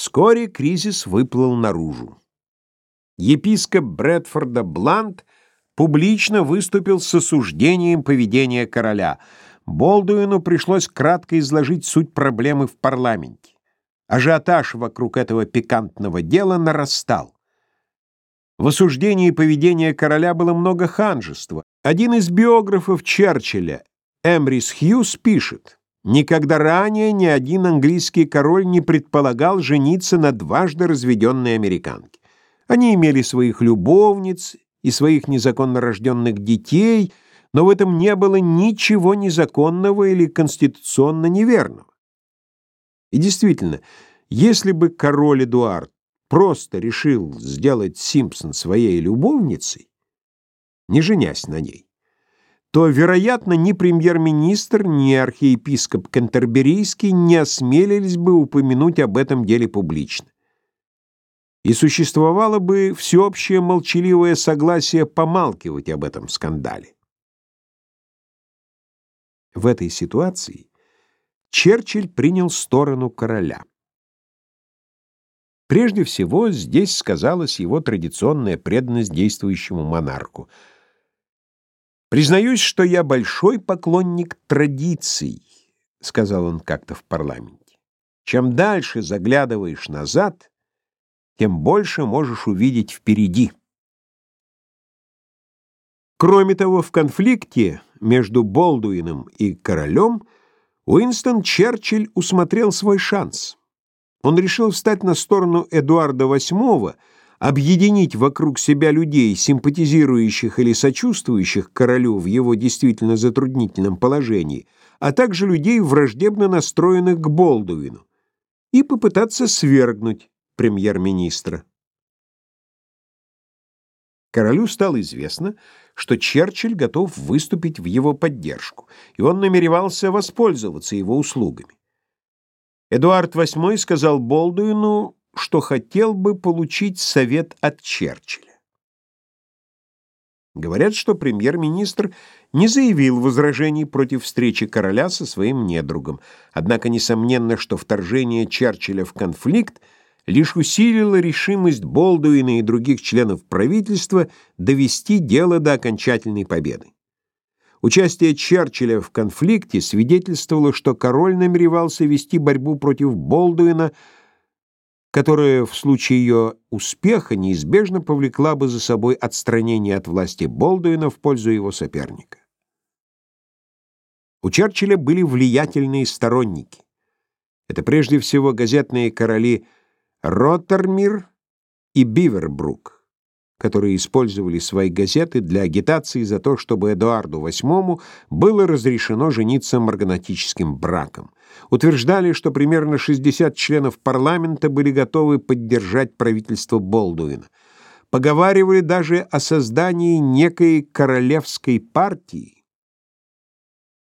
Вскоре кризис выплыл наружу. Епископ Брэдфорда Блант публично выступил с осуждением поведения короля. Болдуину пришлось кратко изложить суть проблемы в парламенте. Ажиотаж вокруг этого пикантного дела нарастал. В осуждении поведения короля было много ханжества. Один из биографов Черчилля, Эмрис Хьюз, пишет, «Никогда ранее ни один английский король не предполагал жениться на дважды разведенной американке. Они имели своих любовниц и своих незаконно рожденных детей, но в этом не было ничего незаконного или конституционно неверного. И действительно, если бы король Эдуард просто решил сделать Симпсон своей любовницей, не женясь на ней, то, вероятно, ни премьер-министр, ни архиепископ Кентерберийский не осмелились бы упомянуть об этом деле публично. И существовало бы всеобщее молчаливое согласие помалкивать об этом скандале. В этой ситуации Черчилль принял сторону короля. Прежде всего, здесь сказалась его традиционная преданность действующему монарху. «Признаюсь, что я большой поклонник традиций», — сказал он как-то в парламенте. «Чем дальше заглядываешь назад, тем больше можешь увидеть впереди». Кроме того, в конфликте между Болдуином и королем Уинстон Черчилль усмотрел свой шанс — он решил встать на сторону Эдуарда VIII, объединить вокруг себя людей, симпатизирующих или сочувствующих королю в его действительно затруднительном положении, а также людей, враждебно настроенных к Болдуину, и попытаться свергнуть премьер-министра. Королю стало известно, что Черчилль готов выступить в его поддержку, и он намеревался воспользоваться его услугами. Эдуард VIII сказал Болдуину, что хотел бы получить совет от Черчилля. Говорят, что премьер-министр не заявил возражений против встречи короля со своим недругом, однако несомненно, что вторжение Черчилля в конфликт лишь усилило решимость Болдуина и других членов правительства довести дело до окончательной победы. Участие Черчилля в конфликте свидетельствовало, что король намеревался вести борьбу против Болдуина, которая в случае ее успеха неизбежно повлекла бы за собой отстранение от власти Болдуина в пользу его соперника. У Черчилля были влиятельные сторонники. Это прежде всего газетные короли Роттермир и Бивербрук которые использовали свои газеты для агитации за то, чтобы Эдуарду VIII было разрешено жениться марганатическим браком. Утверждали, что примерно 60 членов парламента были готовы поддержать правительство Болдуина. Поговаривали даже о создании некой королевской партии,